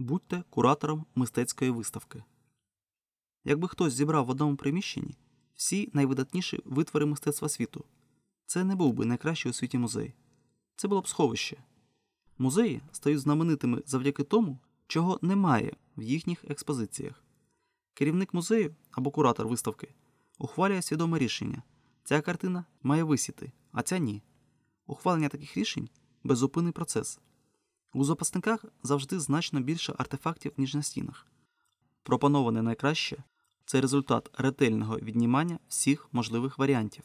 Будьте куратором мистецької виставки. Якби хтось зібрав в одному приміщенні всі найвидатніші витвори мистецтва світу, це не був би найкращий у світі музей. Це було б сховище. Музеї стають знаменитими завдяки тому, чого немає в їхніх експозиціях. Керівник музею або куратор виставки ухвалює свідоме рішення. Ця картина має висіти, а ця ні. Ухвалення таких рішень безупинний процес. У запасниках завжди значно більше артефактів, ніж на стінах. Пропоноване найкраще це результат ретельного віднімання всіх можливих варіантів.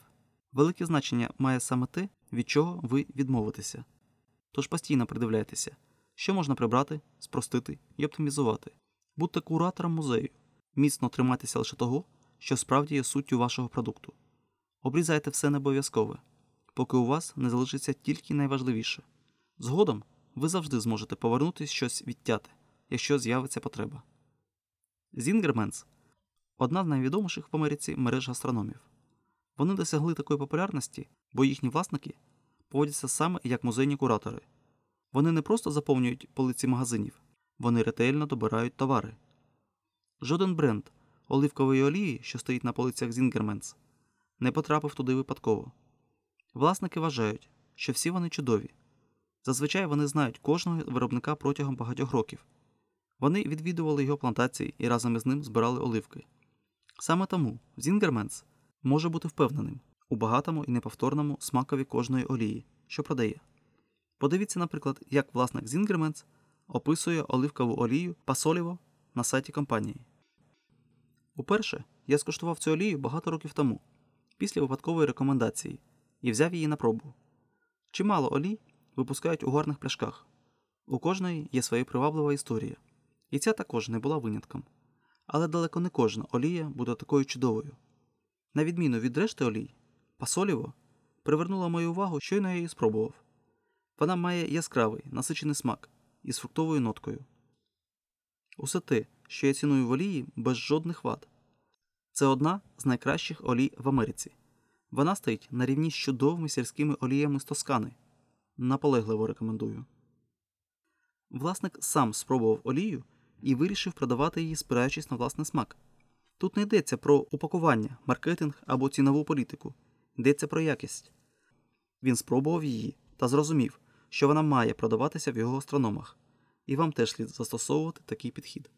Велике значення має саме те, від чого ви відмовитеся. Тож постійно придивляйтеся, що можна прибрати, спростити і оптимізувати. Будьте куратором музею, міцно тримайтеся лише того, що справді є суттю вашого продукту. Обрізайте все не обов'язкове, поки у вас не залишиться тільки найважливіше. Згодом ви завжди зможете повернути щось відтяти, якщо з'явиться потреба. Зінгерменс одна з найвідоміших в Америці мереж гастрономів. Вони досягли такої популярності, бо їхні власники поводяться саме як музейні куратори. Вони не просто заповнюють полиці магазинів, вони ретельно добирають товари. Жоден бренд оливкової олії, що стоїть на полицях Зінгерменс, не потрапив туди випадково. Власники вважають, що всі вони чудові. Зазвичай вони знають кожного виробника протягом багатьох років. Вони відвідували його плантації і разом із ним збирали оливки. Саме тому Зінгерменс може бути впевненим у багатому і неповторному смакові кожної олії, що продає. Подивіться, наприклад, як власник Зінгерменс описує оливкову олію Пасоліво на сайті компанії. Уперше я скуштував цю олію багато років тому, після випадкової рекомендації, і взяв її на пробу. Чимало олій випускають у гарних пляшках. У кожної є своя приваблива історія, і ця також не була винятком. Але далеко не кожна олія буде такою чудовою. На відміну від решти олій, пасоліво привернула мою увагу, щойно я її спробував. Вона має яскравий, насичений смак із фруктовою ноткою. Усе те, що я ціную в олії, без жодних вад. Це одна з найкращих олій в Америці. Вона стоїть на рівні з чудовими сільськими оліями з Тоскани. Наполегливо рекомендую. Власник сам спробував олію і вирішив продавати її, спираючись на власний смак. Тут не йдеться про упакування, маркетинг або цінову політику, йдеться про якість. Він спробував її та зрозумів, що вона має продаватися в його астрономах, і вам теж слід застосовувати такий підхід.